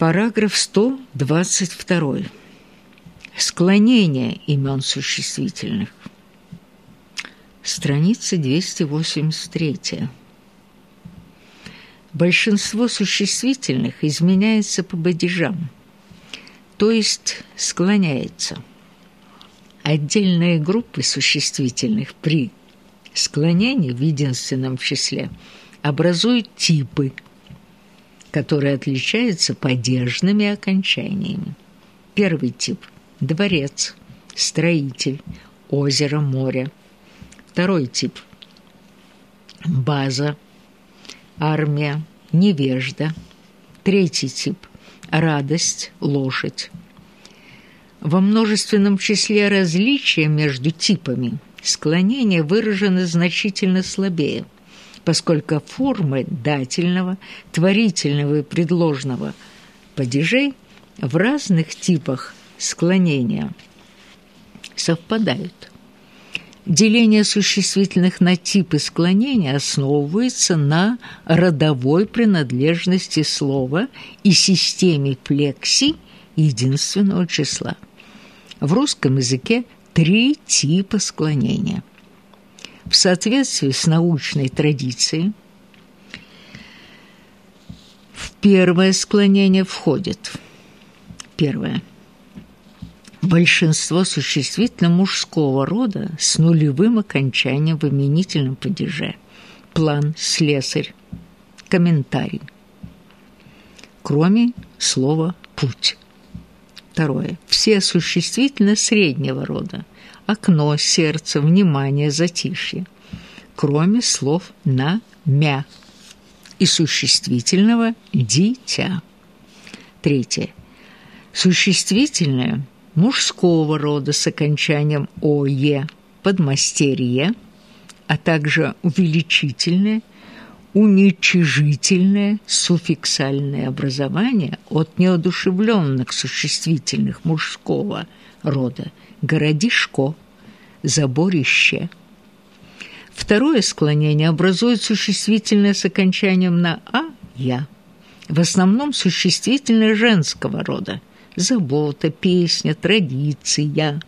Параграф 122. Склонение имен существительных. Страница 283. Большинство существительных изменяется по падежам, то есть склоняется. Отдельные группы существительных при склонении в единственном числе образуют типы – которые отличаются падежными окончаниями. Первый тип – дворец, строитель, озеро, море. Второй тип – база, армия, невежда. Третий тип – радость, лошадь. Во множественном числе различия между типами склонения выражены значительно слабее – поскольку формы дательного, творительного и предложного падежей в разных типах склонения совпадают. Деление существительных на типы склонения основывается на родовой принадлежности слова и системе плексий единственного числа. В русском языке три типа склонения – в соответствии с научной традицией в первое склонение входит первое большинство существительно мужского рода с нулевым окончанием в именительном падеже. План слесарь комментарий. Кроме слова путь второе все существительно среднего рода окно, сердце, внимание, затишье, кроме слов «на», «мя» и существительного «дитя». Третье. Существительное мужского рода с окончанием «ое», подмастерье, а также увеличительное, уничижительное суффиксальное образование от неодушевленных существительных мужского рода городишко, заборище. Второе склонение образует существительное с окончанием на «а» «я». В основном существительное женского рода – забота, песня, традиция.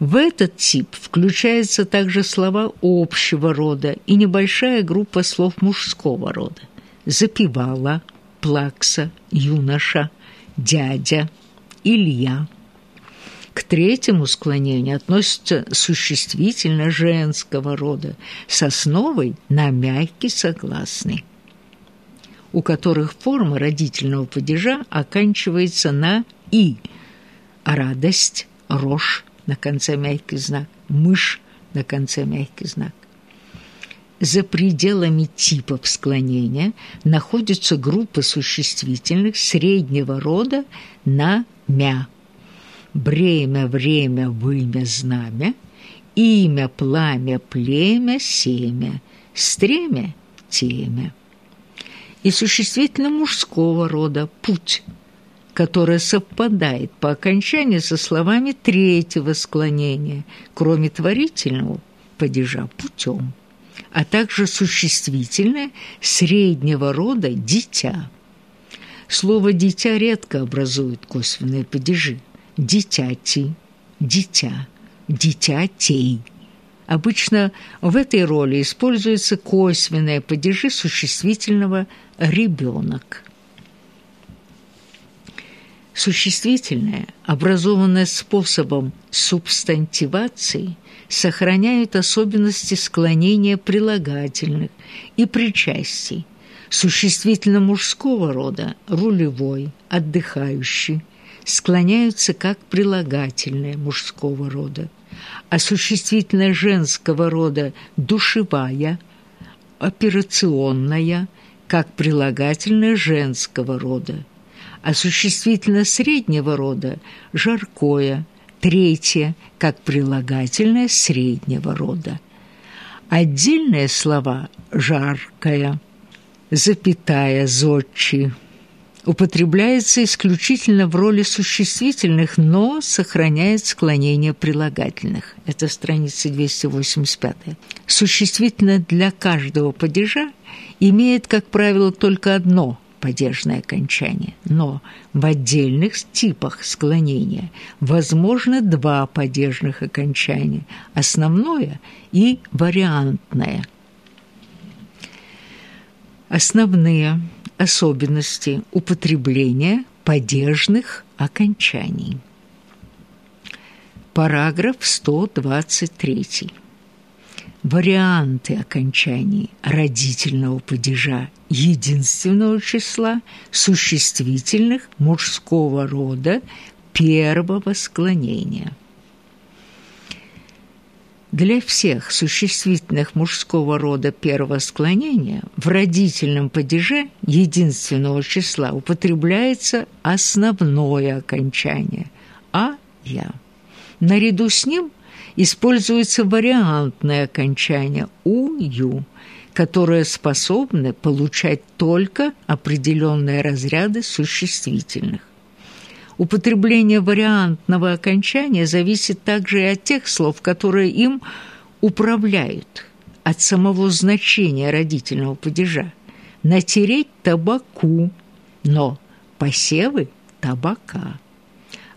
В этот тип включаются также слова общего рода и небольшая группа слов мужского рода – запевала, плакса, юноша, дядя, Илья – к третьему склонению относятся существительно женского рода с основой на мягкий согласный, у которых форма родительного падежа оканчивается на «и», радость, рожь на конце мягкий знак, мышь на конце мягкий знак. За пределами типов склонения находится группа существительных среднего рода на «мя», бремя, время, вымя, знамя, имя, пламя, племя, семя, стремя, темя. И существительно мужского рода «путь», которое совпадает по окончании со словами третьего склонения, кроме творительного падежа «путем», а также существительное среднего рода «дитя». Слово «дитя» редко образует косвенные падежи дитяти, дитя, дитятей. Обычно в этой роли используется косвенное падежи существительного «ребенок». Существительное, образованное способом субстантивации, сохраняет особенности склонения прилагательных и причастий, существительно мужского рода – рулевой, отдыхающий, склоняются как прилагательные мужского рода, а существительное женского рода «душевая», «операционная» как прилагательное женского рода, а существительное среднего рода «жаркое», третье как прилагательное среднего рода. Отдельные слова «жаркая», «запятая», «зодчий», употребляется исключительно в роли существительных, но сохраняет склонение прилагательных. Это страница 285. Существительное для каждого падежа имеет, как правило, только одно падежное окончание, но в отдельных типах склонения возможно два падежных окончания – основное и вариантное. Основные особенности употребления падежных окончаний. Параграф 123 варианты окончаний родительного падежа единственного числа существительных мужского рода первого склонения. Для всех существительных мужского рода первого склонения в родительном падеже единственного числа употребляется основное окончание «а», «я». Наряду с ним используется вариантное окончание «у-ю», которые способны получать только определенные разряды существительных. Употребление вариантного окончания зависит также и от тех слов, которые им управляют, от самого значения родительного падежа. Натереть табаку, но посевы табака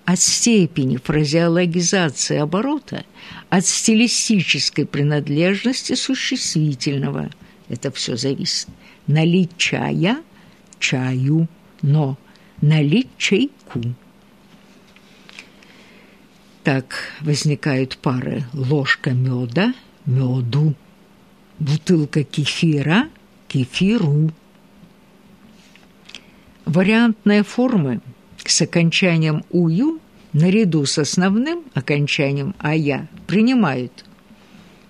от степени фразеологизации оборота, от стилистической принадлежности существительного. Это все зависит. Налить чая – чаю, но налить чайку. Так возникают пары ложка меда – меду, бутылка кефира – кефиру. Вариантные формы – с окончанием «ую» наряду с основным окончанием «ая» принимают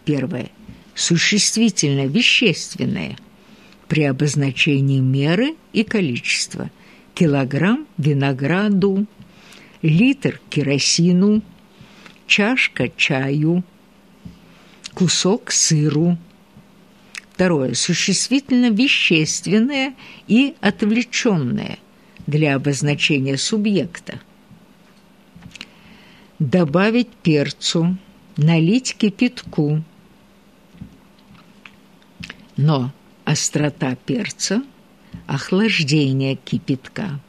первое – существительное вещественное при обозначении меры и количества – килограмм винограду, литр керосину, чашка чаю, кусок сыру. Второе – существительно вещественное и отвлеченное для обозначения субъекта. Добавить перцу, налить кипятку. Но острота перца, охлаждение кипятка.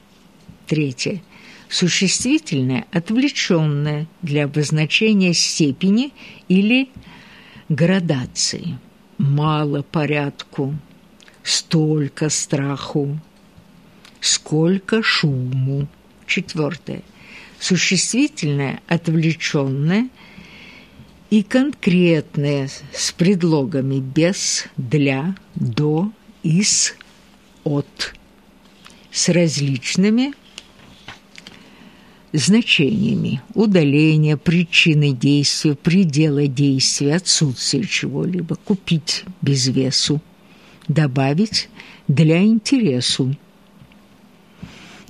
Третье. Существительное отвлеченное для обозначения степени или градации. Мало порядку, столько страху, сколько шуму. Четвертое. Существительное отвлеченное и конкретное с предлогами без, для, до, из, от, с различными значениями. Удаления, причины действия, предела действия, отсутствие чего-либо, купить без весу, добавить для интересу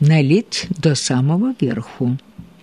налить до самого верху.